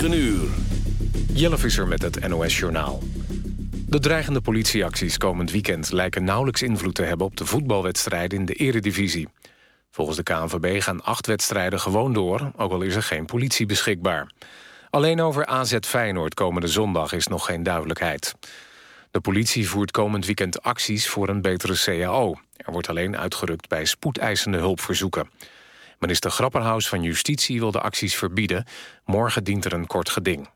9 uur. Jelle Visser met het NOS-journaal. De dreigende politieacties komend weekend lijken nauwelijks invloed te hebben... op de voetbalwedstrijden in de eredivisie. Volgens de KNVB gaan acht wedstrijden gewoon door... ook al is er geen politie beschikbaar. Alleen over AZ Feyenoord komende zondag is nog geen duidelijkheid. De politie voert komend weekend acties voor een betere CAO. Er wordt alleen uitgerukt bij spoedeisende hulpverzoeken. Minister Grapperhaus van Justitie wil de acties verbieden. Morgen dient er een kort geding.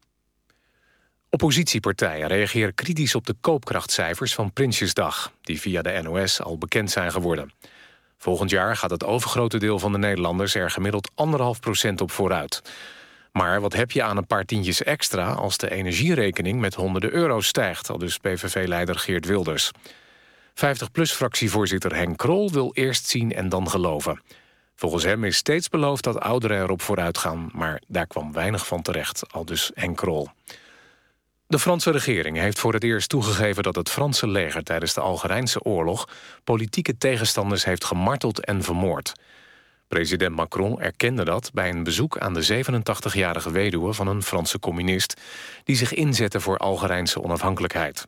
Oppositiepartijen reageren kritisch op de koopkrachtcijfers van Prinsjesdag... die via de NOS al bekend zijn geworden. Volgend jaar gaat het overgrote deel van de Nederlanders... er gemiddeld anderhalf procent op vooruit. Maar wat heb je aan een paar tientjes extra... als de energierekening met honderden euro's stijgt... al dus PVV-leider Geert Wilders. 50PLUS-fractievoorzitter Henk Krol wil eerst zien en dan geloven... Volgens hem is steeds beloofd dat ouderen erop vooruit gaan... maar daar kwam weinig van terecht, al dus Henk Krol. De Franse regering heeft voor het eerst toegegeven dat het Franse leger tijdens de Algerijnse oorlog politieke tegenstanders heeft gemarteld en vermoord. President Macron erkende dat bij een bezoek aan de 87-jarige weduwe van een Franse communist die zich inzette voor Algerijnse onafhankelijkheid.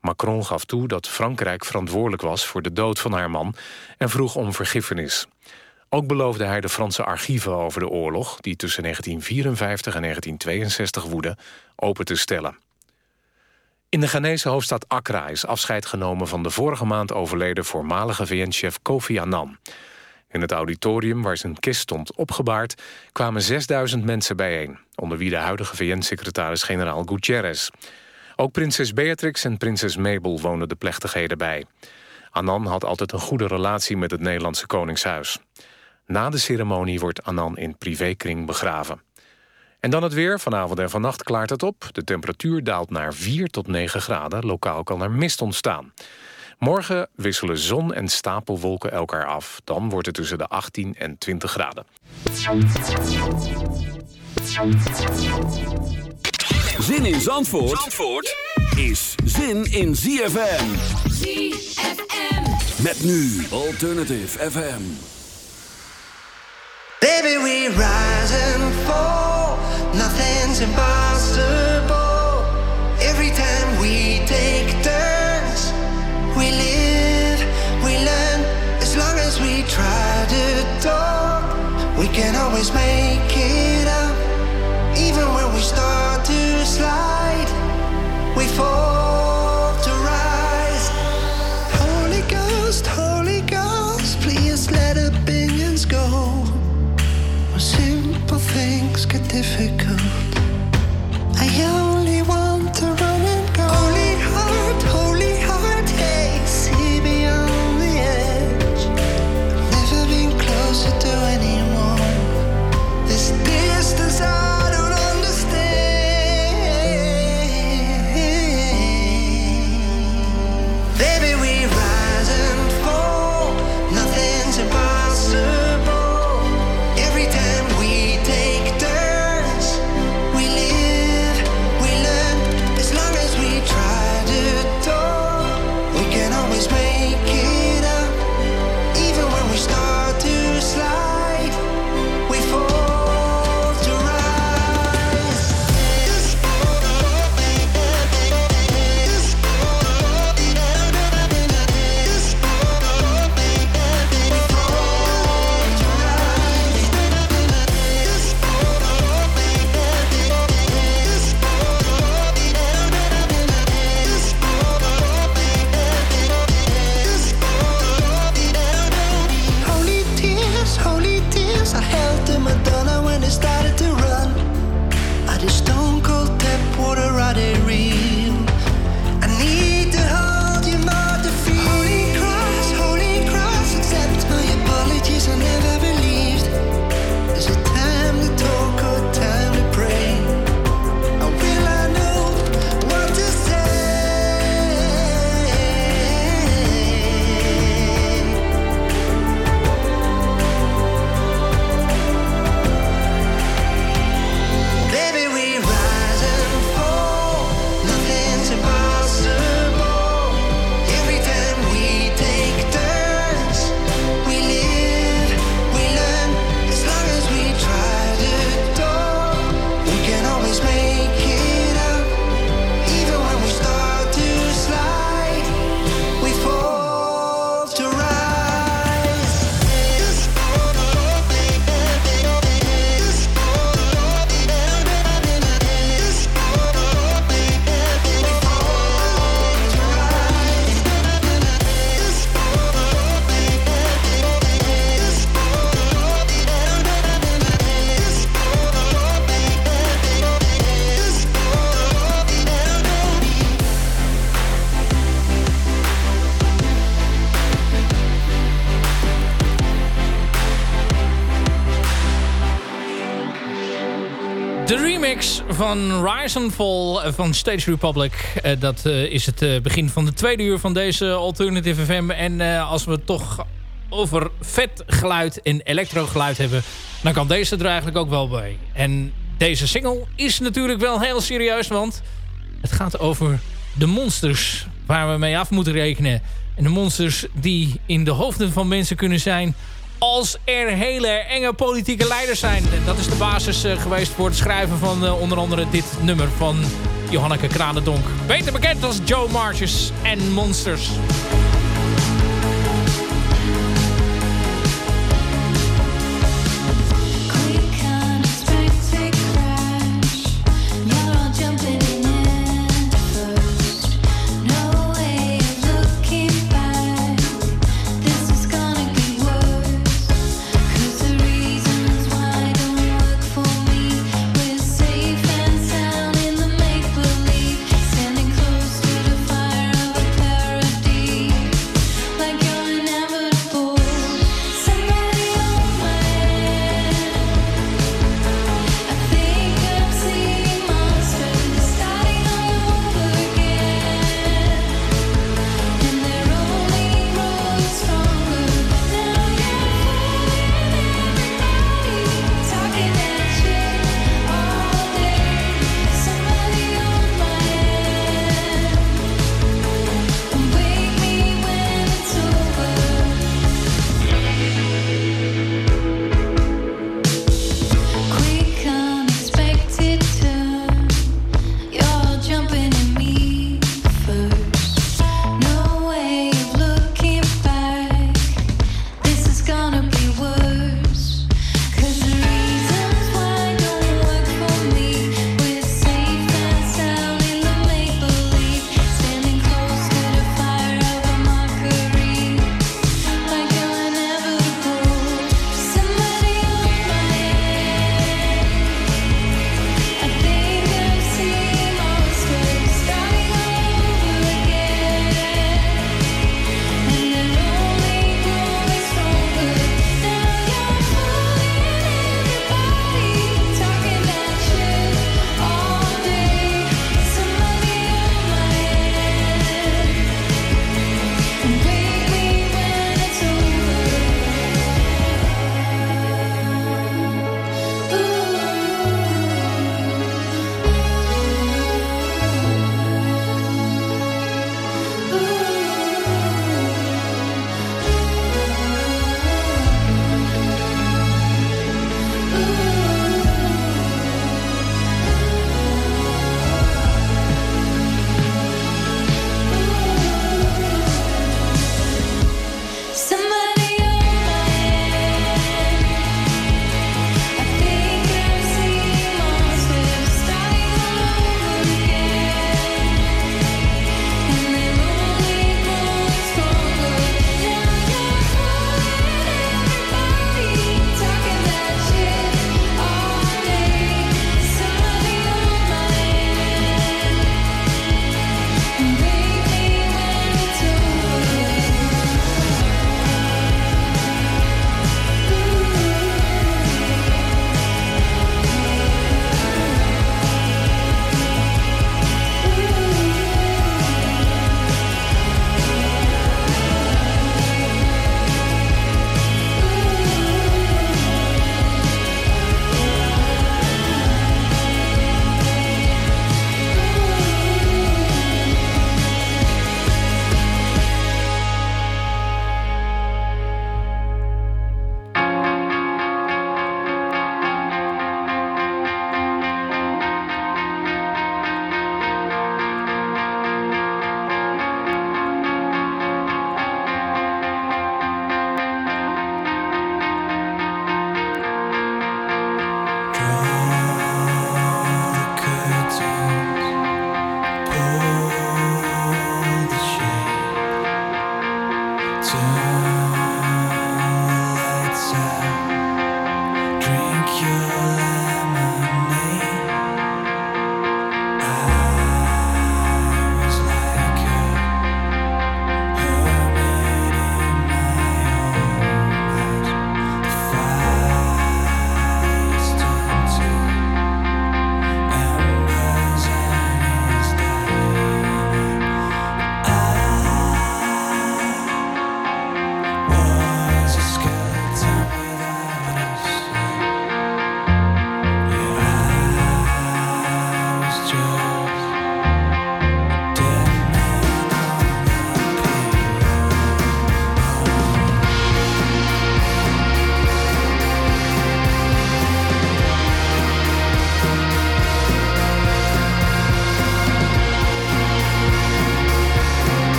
Macron gaf toe dat Frankrijk verantwoordelijk was voor de dood van haar man en vroeg om vergiffenis. Ook beloofde hij de Franse archieven over de oorlog... die tussen 1954 en 1962 woedde, open te stellen. In de Ghanese hoofdstad Accra is afscheid genomen... van de vorige maand overleden voormalige VN-chef Kofi Annan. In het auditorium waar zijn kist stond opgebaard... kwamen 6000 mensen bijeen... onder wie de huidige VN-secretaris-generaal Gutierrez. Ook prinses Beatrix en prinses Mabel woonden de plechtigheden bij. Annan had altijd een goede relatie met het Nederlandse Koningshuis. Na de ceremonie wordt Anan in privékring begraven. En dan het weer. Vanavond en vannacht klaart het op. De temperatuur daalt naar 4 tot 9 graden. Lokaal kan er mist ontstaan. Morgen wisselen zon en stapelwolken elkaar af. Dan wordt het tussen de 18 en 20 graden. Zin in Zandvoort, Zandvoort is zin in ZFM. ZFM. Met nu Alternative FM. Baby, we rise and fall. Nothing's impossible. Every time we take turns, we live, we learn. As long as we try to talk, we can always make it up. Even when we start to slide, we fall remix van Rise and Fall van Stage Republic. Uh, dat uh, is het uh, begin van de tweede uur van deze Alternative FM. En als we toch over vet geluid en elektrogeluid hebben... dan kan deze er eigenlijk ook wel bij. En deze single is natuurlijk wel heel serieus... want het gaat over de monsters waar we mee af moeten rekenen. En de monsters die in de hoofden van mensen kunnen zijn als er hele enge politieke leiders zijn. Dat is de basis uh, geweest voor het schrijven van uh, onder andere dit nummer van Johanneke Kranendonk. Beter bekend als Joe Marches en Monsters.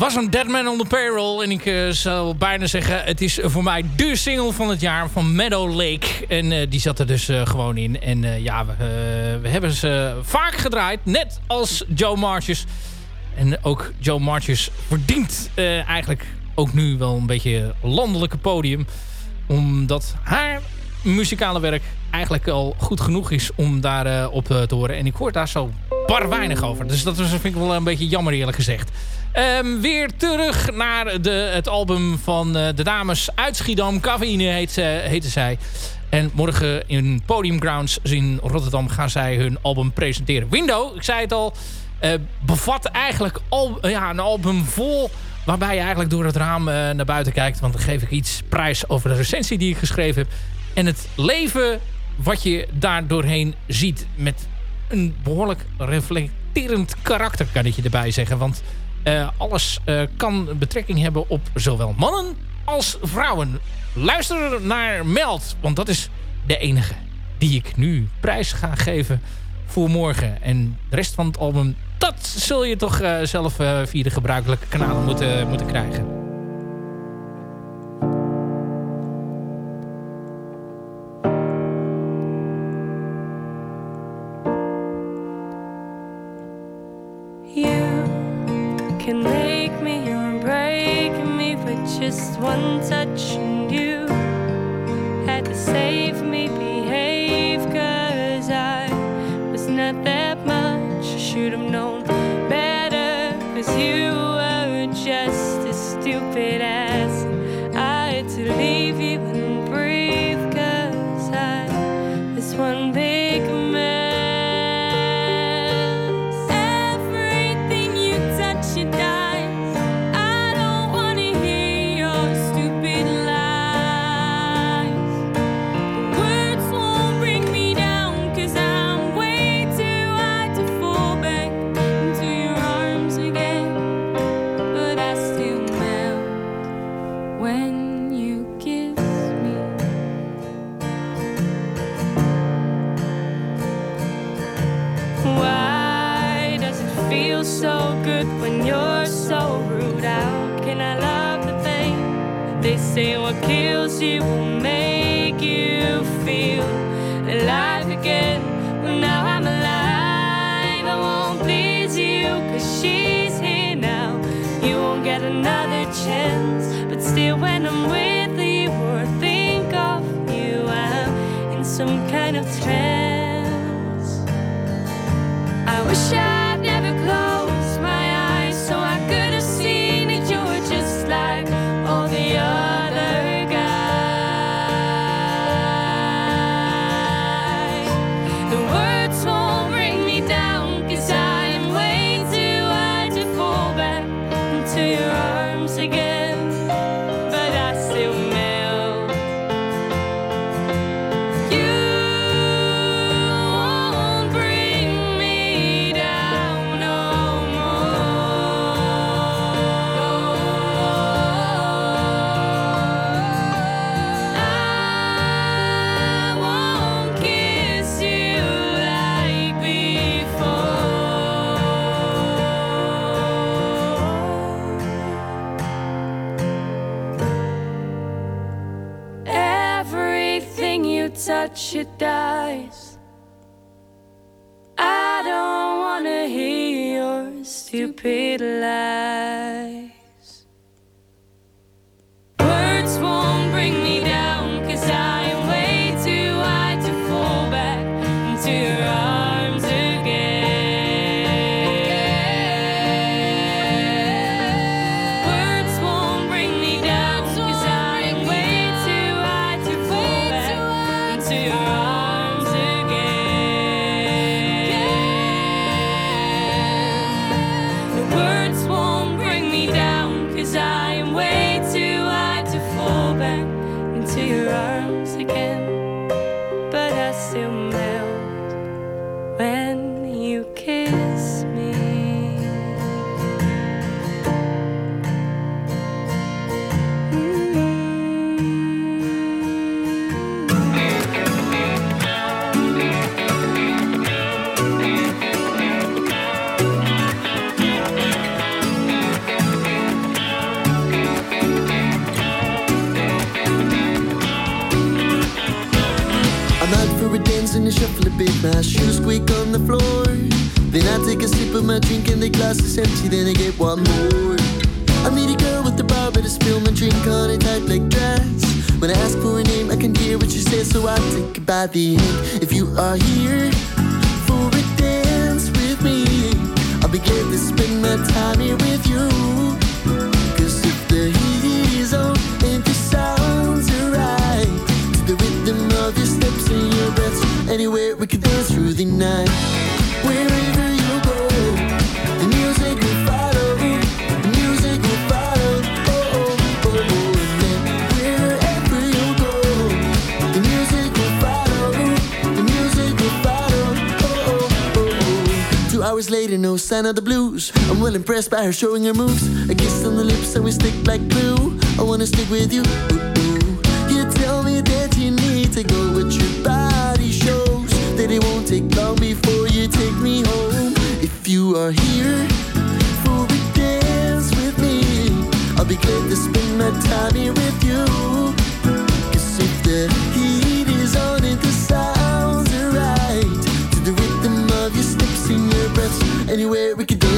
Was een Dead Man on the Payroll. En ik uh, zou bijna zeggen, het is voor mij de single van het jaar van Meadow Lake. En uh, die zat er dus uh, gewoon in. En ja, we, we, hebben ze vaak gedraaid. Net als Joe Marches. En ook Joe Marches verdient eigenlijk ook nu wel een beetje landelijke podium. Omdat haar muzikale werk eigenlijk al goed genoeg is om daar op te horen. En ik hoor daar zo bar weinig over. Dus dat vind ik wel een beetje jammer eerlijk gezegd. Um, weer terug naar de, het album van uh, de dames uit Schiedam. Cafeïne heet, uh, heette zij. En morgen in Podium Grounds in Rotterdam gaan zij hun album presenteren. Window, ik zei het al, uh, bevat eigenlijk al, ja, een album vol... waarbij je eigenlijk door het raam naar buiten kijkt. Want dan geef ik iets prijs over de recensie die ik geschreven heb. En het leven wat je daar doorheen ziet. Met een behoorlijk reflecterend karakter, kan ik je erbij zeggen. Want uh, alles uh, kan betrekking hebben op zowel mannen als vrouwen. Luister naar Meld, want dat is de enige die ik nu prijs ga geven voor morgen. En de rest van het album, dat zul je toch uh, zelf via de gebruikelijke kanalen moeten, moeten krijgen. Just one touch and you had to save her showing her moves. A kiss on the lips and we stick like glue. I wanna stick with you. Ooh, ooh. You tell me that you need to go, but your body shows that it won't take long before you take me home. If you are here for a dance with me, I'll be glad to spend my time here with you. Cause if the heat is on and the sounds are right, to the rhythm of your steps and your breaths, anywhere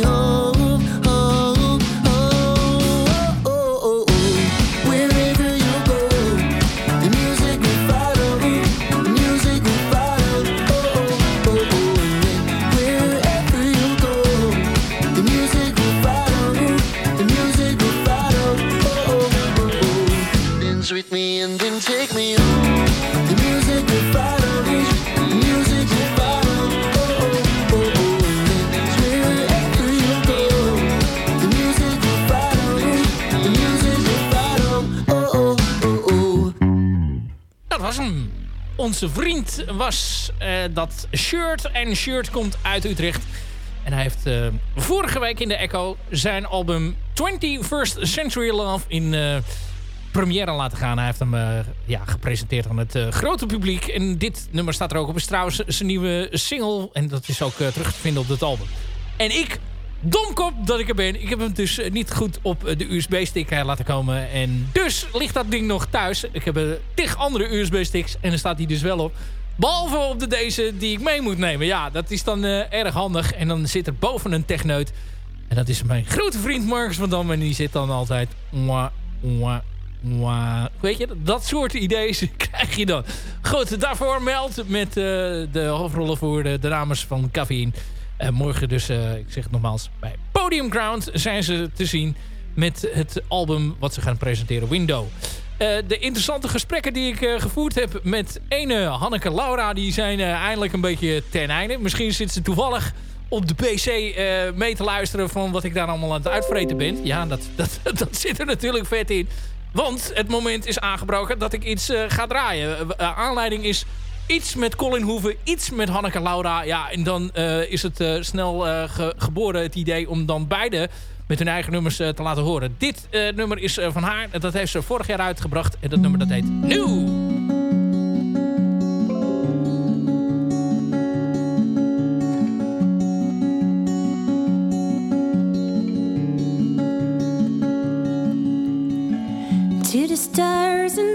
よ Onze vriend was eh, dat Shirt. En Shirt komt uit Utrecht. En hij heeft eh, vorige week in de Echo zijn album 21st Century Love in eh première laten gaan. Hij heeft hem ja, gepresenteerd aan het grote publiek. En dit nummer staat er ook op. is trouwens zijn nieuwe single. En dat is ook terug te vinden op dat album. En ik, domkop dat ik er ben. Ik heb hem dus eh, niet goed op eh, de USB-stick eh, laten komen. En dus ligt dat ding nog thuis. Ik heb tig andere USB-sticks. En dan staat hij dus wel op. Behalve op de deze die ik mee moet nemen. Ja, dat is dan erg handig. En dan zit er boven een techneut. En dat is mijn grote vriend Marcus van Dam. En die zit dan altijd... Weet je, dat soort ideeën krijg je dan. Goed, daarvoor meld met de hoofdrollen voor de, dames van Cafeïne. Eh, morgen dus, eh, ik zeg het nogmaals, bij Podium Ground zijn ze te zien met het album wat ze gaan presenteren, Window. Eh, de interessante gesprekken die ik gevoerd heb met ene Hanneke Laura... die zijn eindelijk een beetje ten einde. Misschien zit ze toevallig op de pc mee te luisteren... van wat ik daar allemaal aan het uitvreten ben. Ja, dat, dat, dat zit er natuurlijk vet in. Want het moment is aangebroken dat ik iets ga draaien. Aanleiding is iets met Colin Hoeven, iets met Hanneke Laura. Ja, en dan eh, is het eh, snel eh, ge- geboren het idee om dan beide met hun eigen nummers te laten horen. Dit nummer is van haar. Dat heeft ze vorig jaar uitgebracht. En dat nummer dat heet Nieuw. Stars and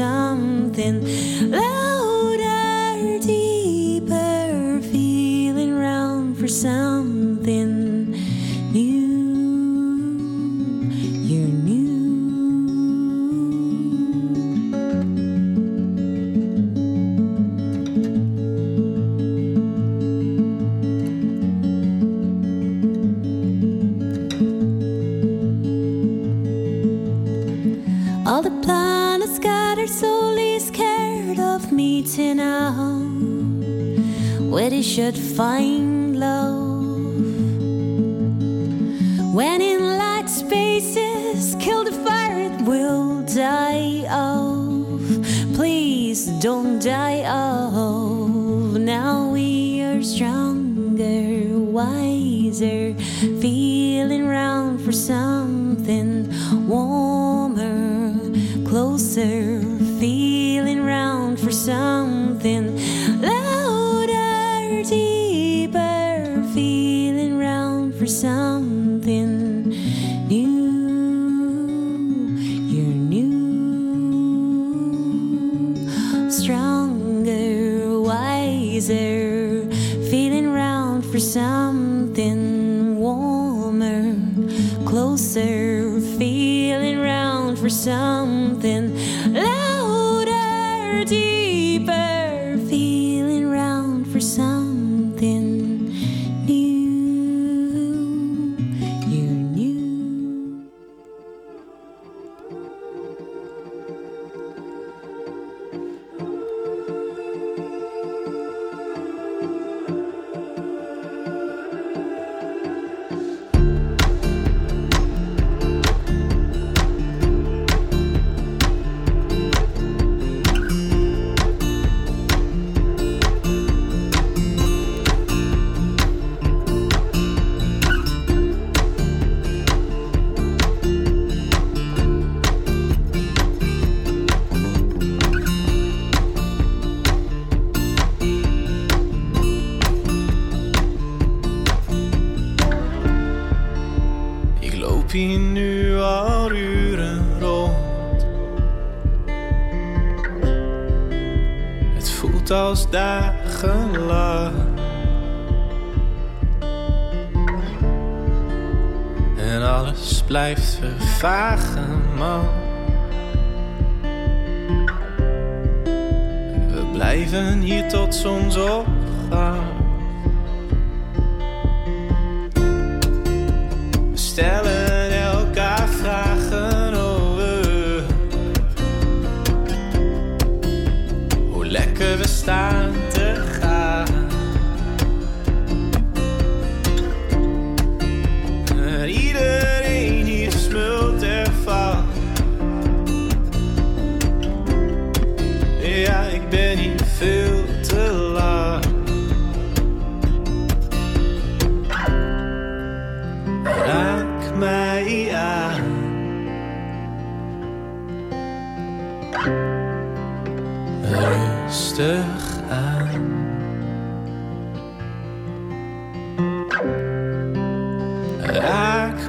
sound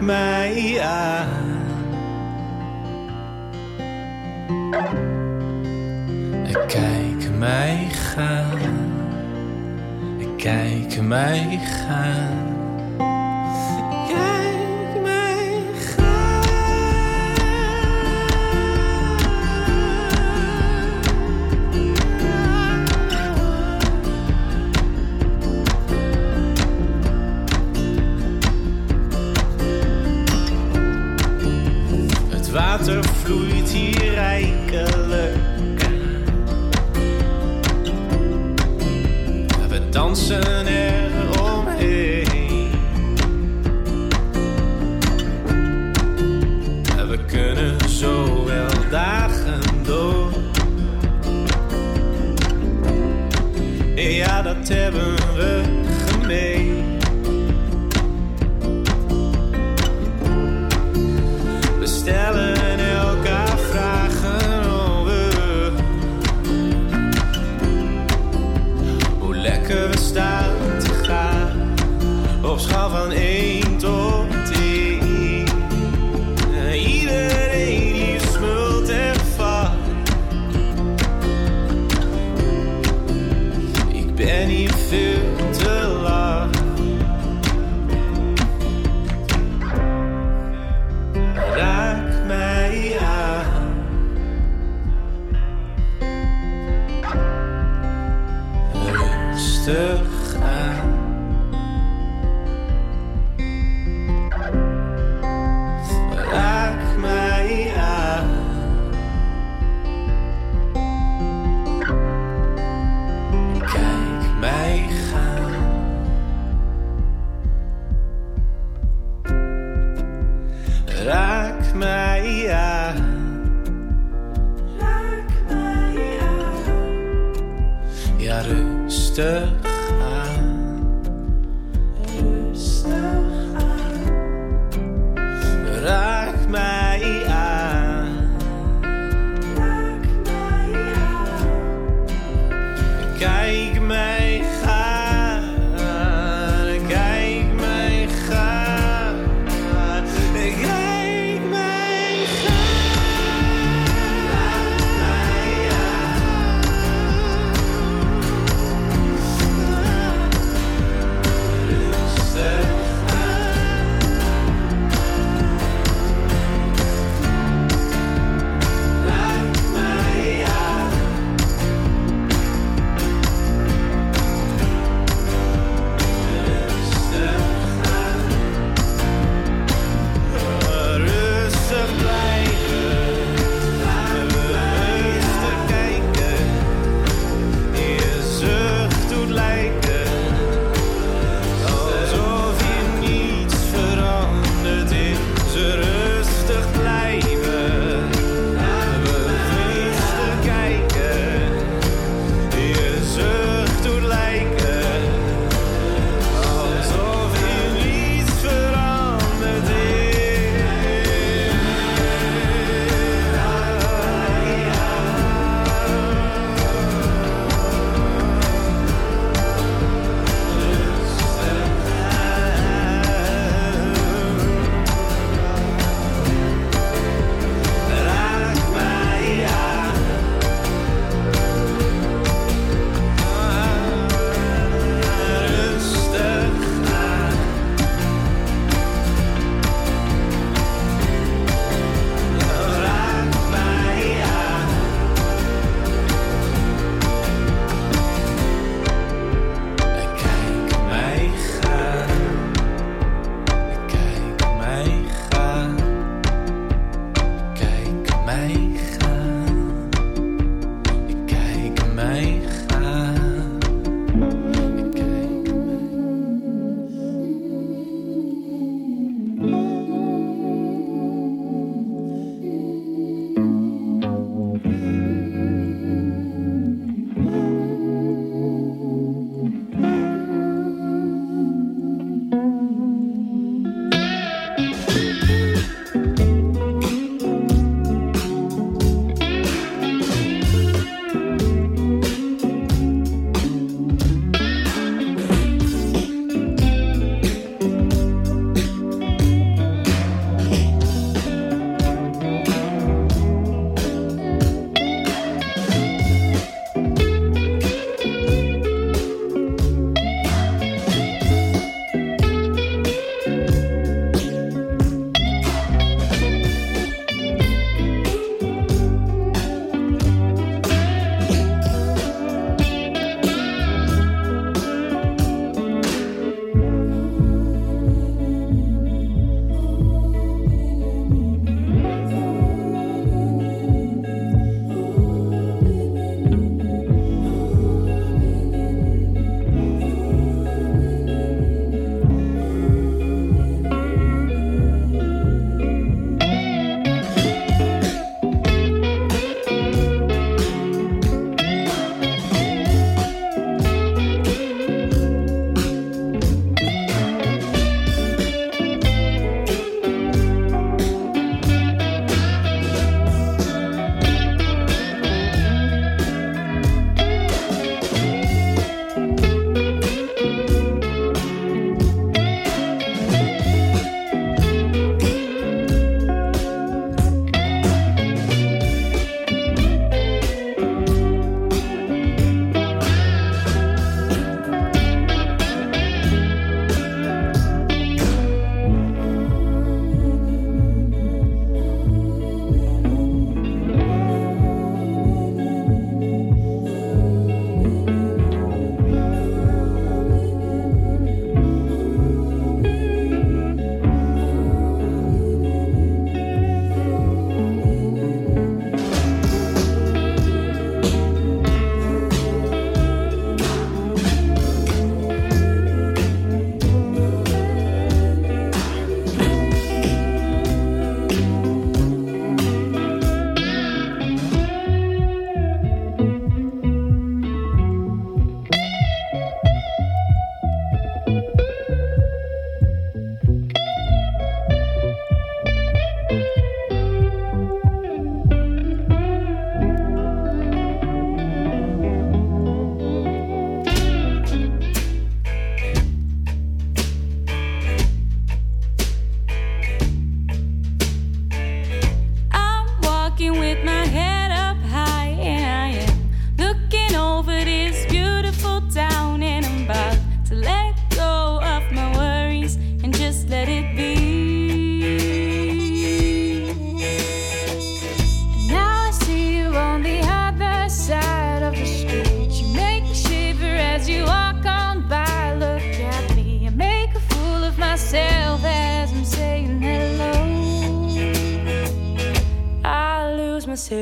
mij aan. En kijk mij gaan, en kijk mij gaan.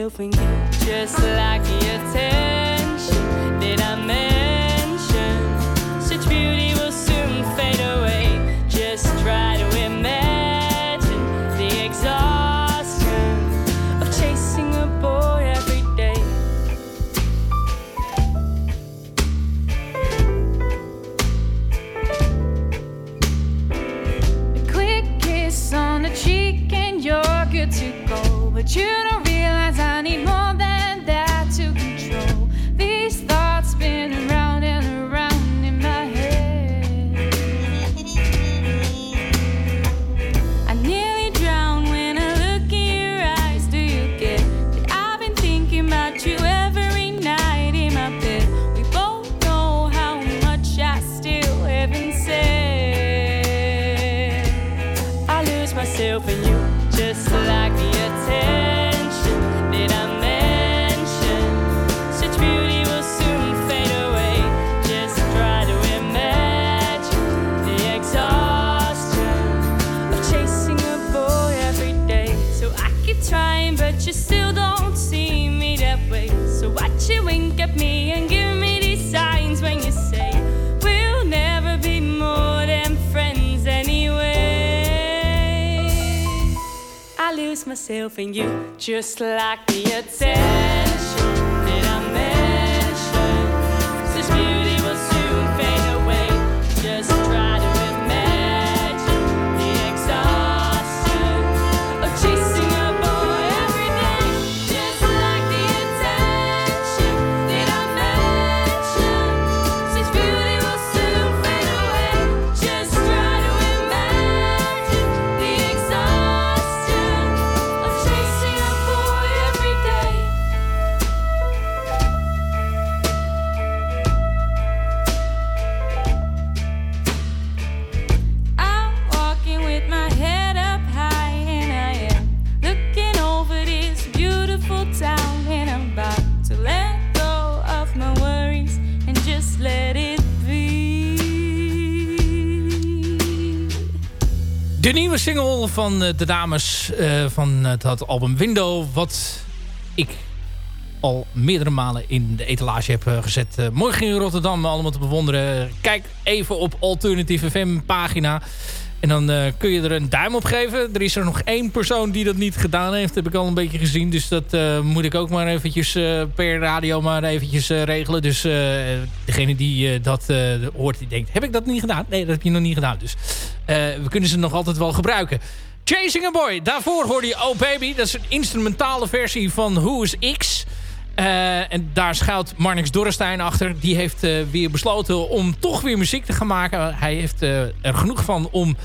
just like you tell. Watch you wink at me and give me these signs when you say we'll never be more than friends anyway. I lose myself in you, just like the attention De nieuwe single van eh, de dames eh, van het dat album Window. Wat ik al meerdere malen in de etalage heb eh, gezet. Eh, morgen in Rotterdam allemaal te bewonderen. Kijk even op Alternative FM pagina. En dan eh, kun je er een duim op geven. Er is er nog één persoon die dat niet gedaan heeft. Heb ik al een beetje gezien. Dus dat eh, moet ik ook maar eventjes eh, per radio maar eventjes eh, regelen. Dus eh, degene die eh, dat eh, hoort, die denkt... Heb ik dat niet gedaan? Nee, dat heb je nog niet gedaan. Dus eh, we kunnen ze nog altijd wel gebruiken. Chasing a Boy. Daarvoor hoorde je Oh Baby. Dat is een instrumentale versie van Who is X... Eh, en daar schuilt Marnix Dorrestein achter. Die heeft eh, weer besloten om toch weer muziek te gaan maken. Hij heeft eh, er genoeg van om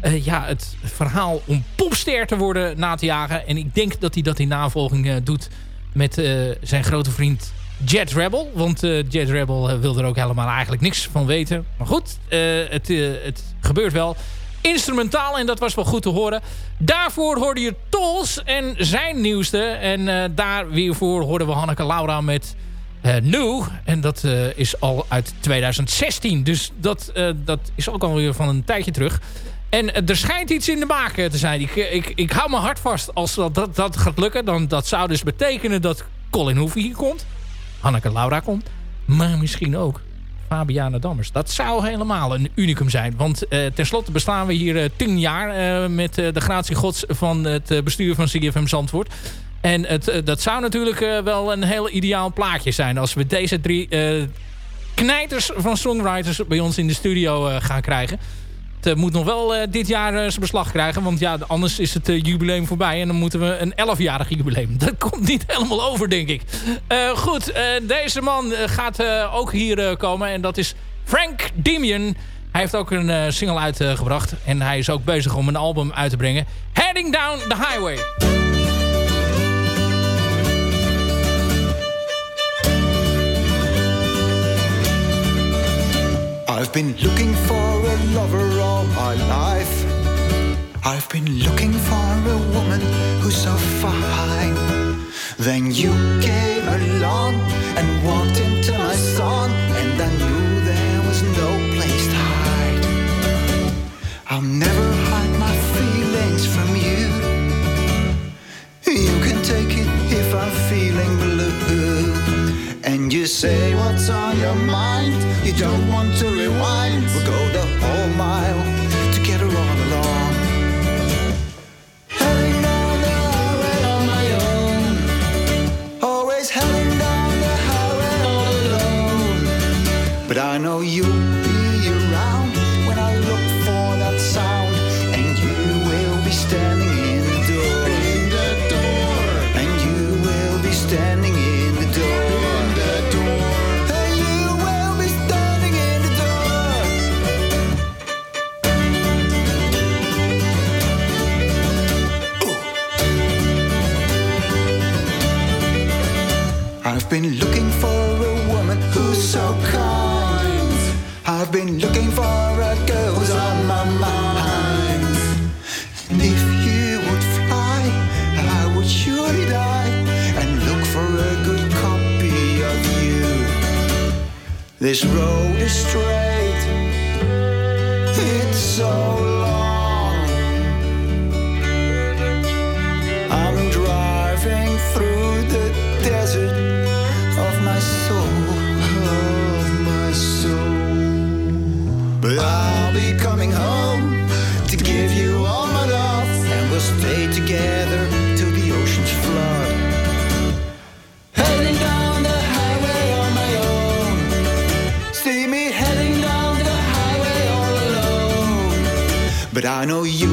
eh, ja, het verhaal om popster te worden na te jagen. En ik denk dat hij dat in navolging eh, doet met eh, zijn grote vriend Jet Rebel. Want eh, Jet Rebel eh, wil er ook helemaal eigenlijk niks van weten. Maar goed, eh, het, het gebeurt wel. Instrumentaal en dat was wel goed te horen. Daarvoor hoorde je Tols en zijn nieuwste. En eh, daar weer voor hoorden we Hanneke Laura met eh New. En dat is al uit 2016. Dus dat, dat is ook alweer van een tijdje terug. En er schijnt iets in de maak te zijn. Ik, ik, hou me hard vast. Als dat, dat, dat gaat lukken, dan dat zou dus betekenen dat Colin Hoeven hier komt. Hanneke Laura komt. Maar misschien ook Fabiana Dammers. Dat zou helemaal een unicum zijn. Want eh, tenslotte bestaan we hier eh, tien jaar eh, met de gratie gods van het bestuur van CFM Zandvoort. En het, dat zou natuurlijk wel een heel ideaal plaatje zijn als we deze drie knijters van songwriters bij ons in de studio gaan krijgen. Het eh, moet nog wel eh, dit jaar eh, zijn beslag krijgen. Want ja, anders is het jubileum voorbij. En dan moeten we een 11-jarig jubileum. Dat komt niet helemaal over, denk ik. Goed, deze man gaat ook hier komen. En dat is Frank Demian. Hij heeft ook een single uitgebracht. en hij is ook bezig om een album uit te brengen. Heading Down the Highway. I've been looking for a lover all my life. I've been looking for a woman who's so fine. Then you came along and walked into my song, and I knew there was no place to hide. I'll never hide my feelings from you. You can take it if I And you say what's on your mind. You don't want to rewind. We'll go the whole mile together all along. Heading down the highway on my own. Always heading down the highway all alone. But I know you'll I've been looking for a woman who's so kind. I've been looking for a girl who's on my mind. And if you would fly, I would surely die and look for a good copy of you. This road is straight, I know you'll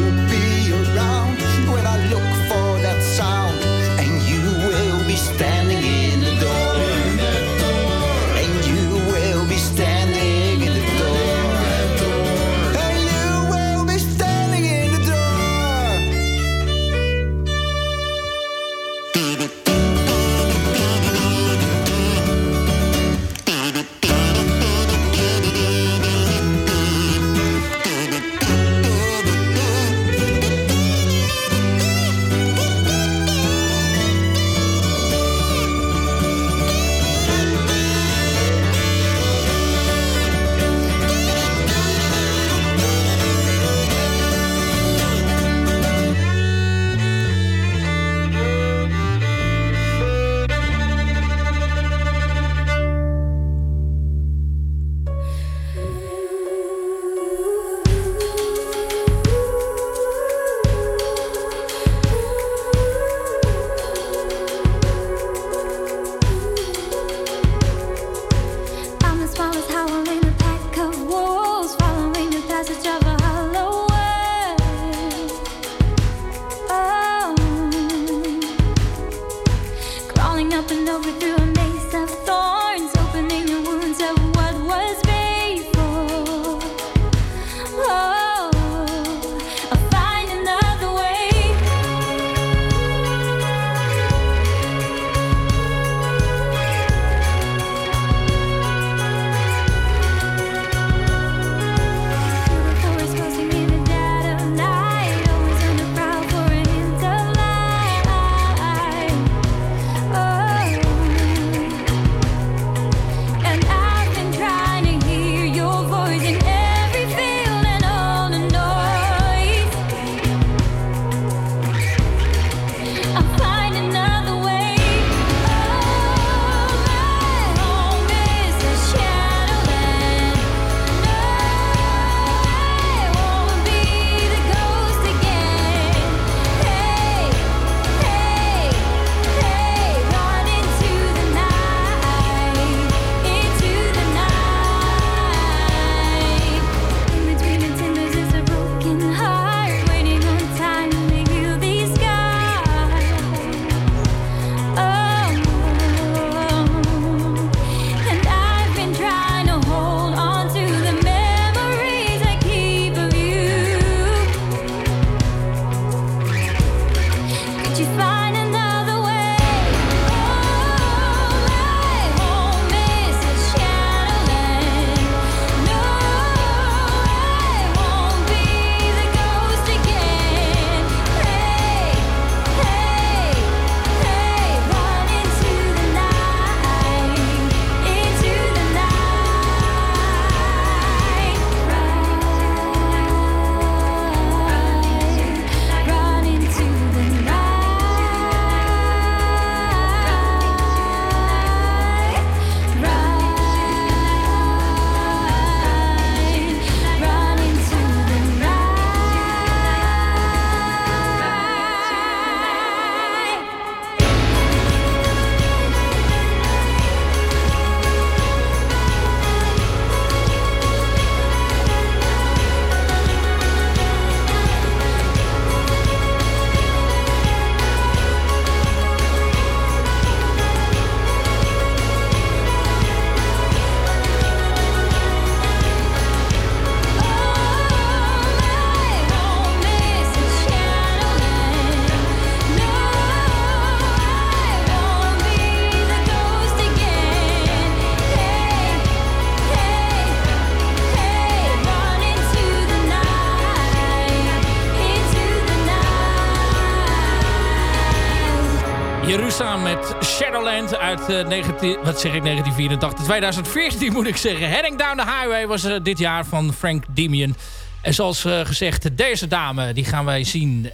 Shadowland uit uh, 19, wat zeg ik, 1984, 2014 moet ik zeggen. Heading Down the Highway was uh, dit jaar van Frank Demian. En zoals uh, gezegd, deze dame die gaan wij zien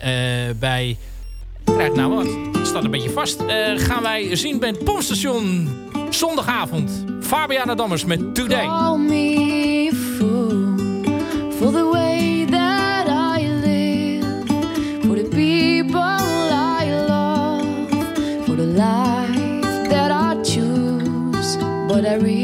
bij... Krijg nou wat, staat een beetje vast. gaan wij zien bij het pompstation zondagavond. Fabiana Dammers met Today. what I read.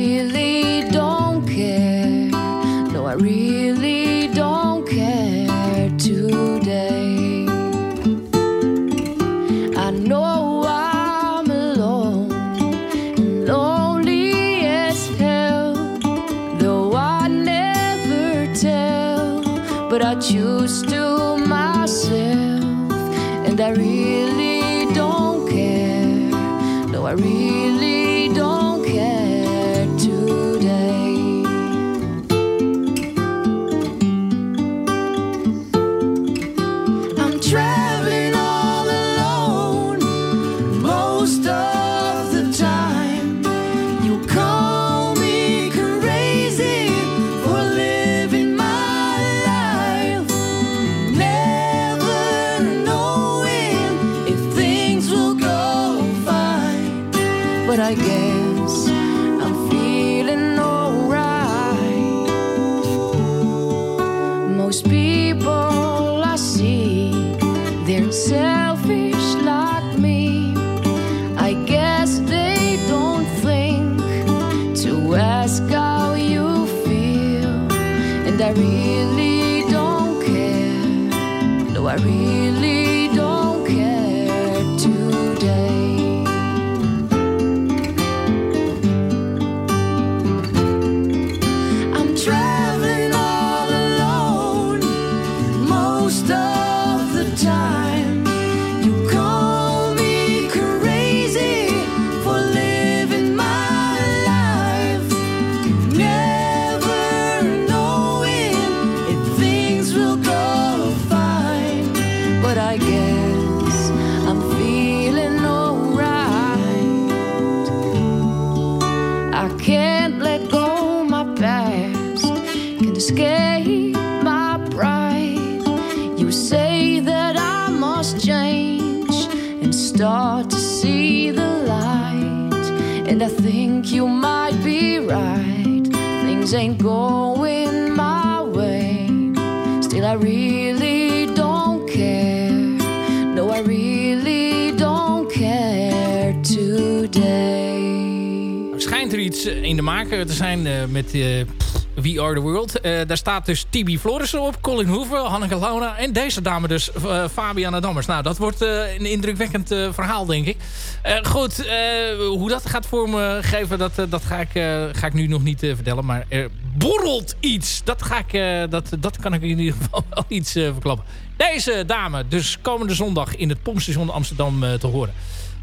I guess I'm feeling alright. Most people I see, they're selfish like me. I guess they don't think to ask how you feel. And I really don't care. No, I really in de maken te zijn uh, met uh, We Are The World. Uh, daar staat dus Tibi Florissen op, Colin Hoover, Hanneke Launa en deze dame dus, Fabiana Dammers. Nou, dat wordt een indrukwekkend verhaal, denk ik. goed, hoe dat gaat vormgeven, dat, dat ga, ik, ga ik nu nog niet vertellen. Maar er borrelt iets. Dat, ga ik, dat, dat kan ik in ieder geval wel iets verklappen. Deze dame, dus komende zondag in het Pompstation Amsterdam te horen.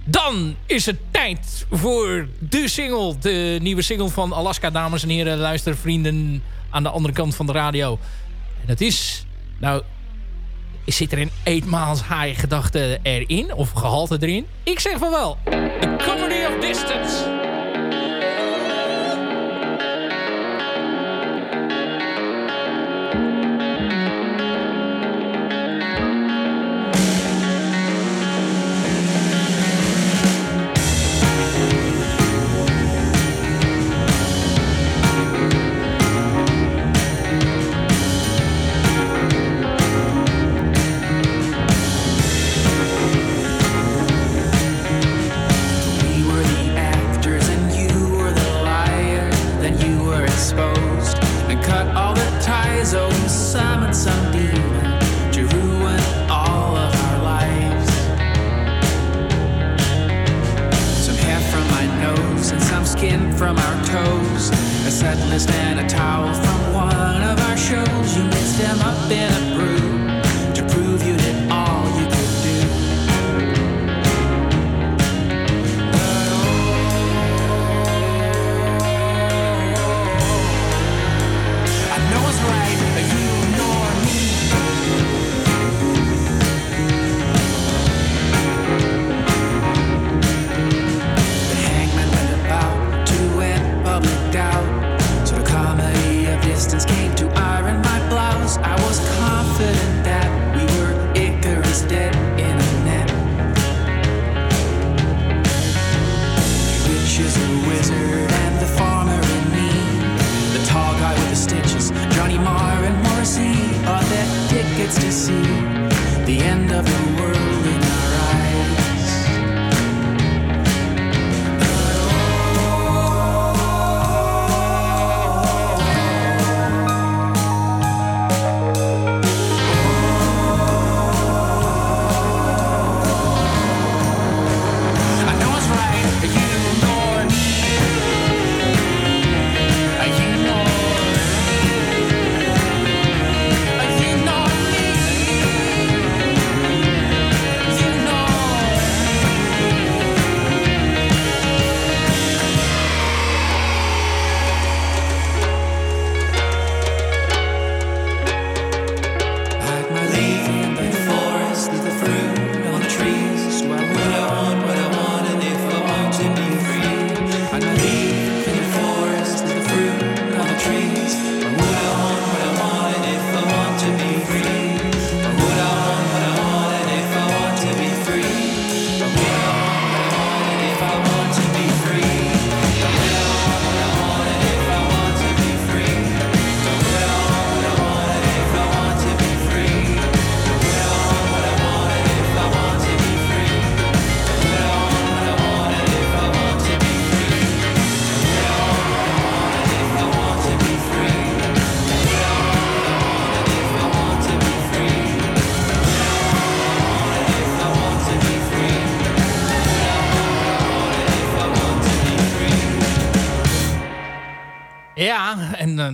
Dan is het tijd voor de single. De nieuwe single van Alaska, dames en heren. Luistervrienden aan de andere kant van de radio. En dat is... Nou, zit er een 8 miles high gedachte erin? Of gehalte erin? Ik zeg van wel. The Comedy of Distance. Is a wizard and the farmer in me. The tall guy with the stitches, Johnny Marr and Morrissey are their tickets to see the end of the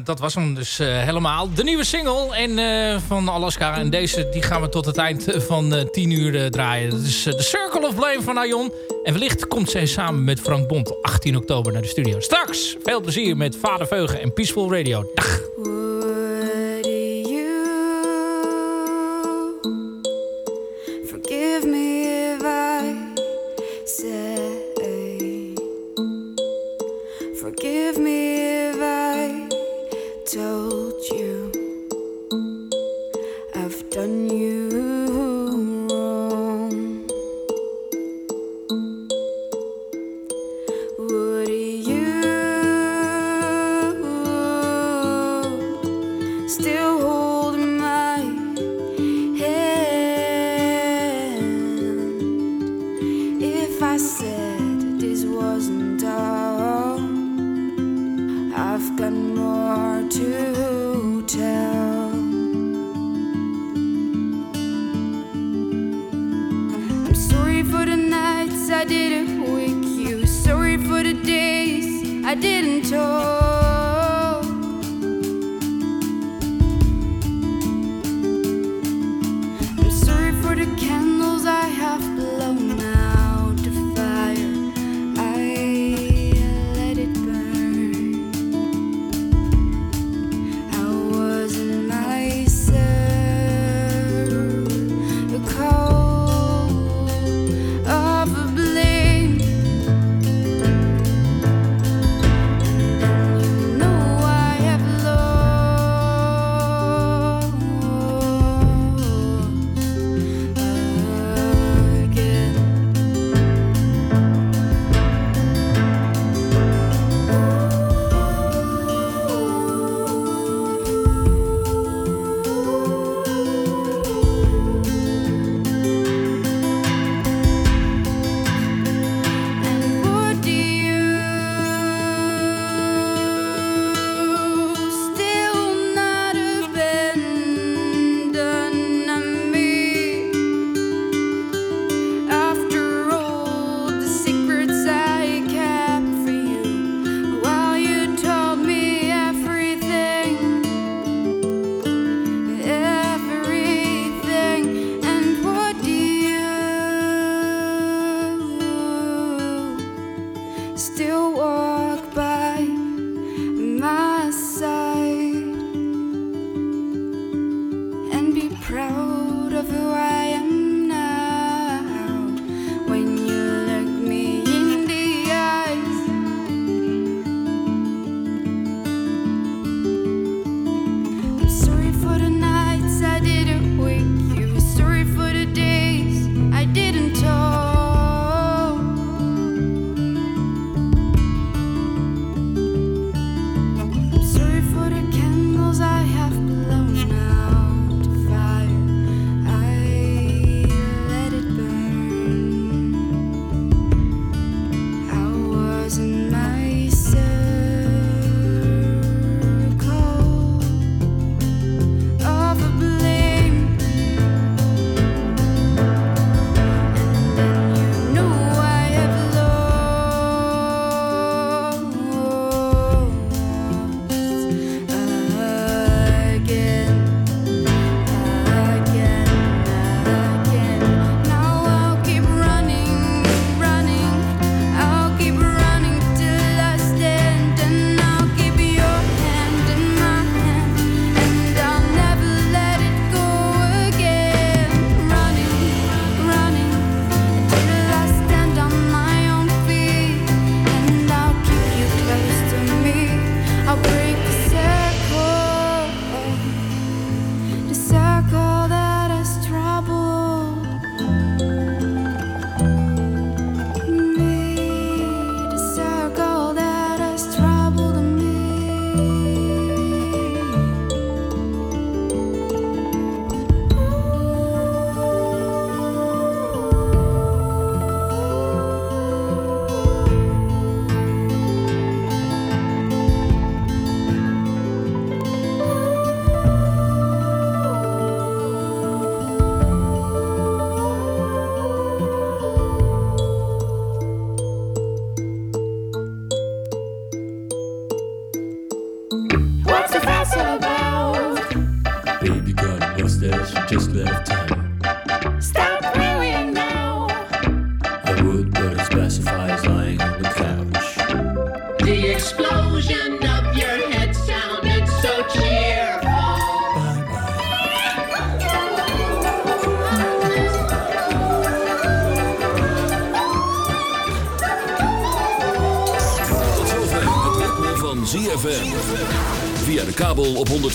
dat was hem dus uh, helemaal. De nieuwe single en, uh, van Alaska. En deze die gaan we tot het eind van 10 uur draaien. Dat is The Circle of Blame van Aion. En wellicht komt zij samen met Frank Bond 18 oktober naar de studio. Straks veel plezier met Vader Veugen en Peaceful Radio. Dag!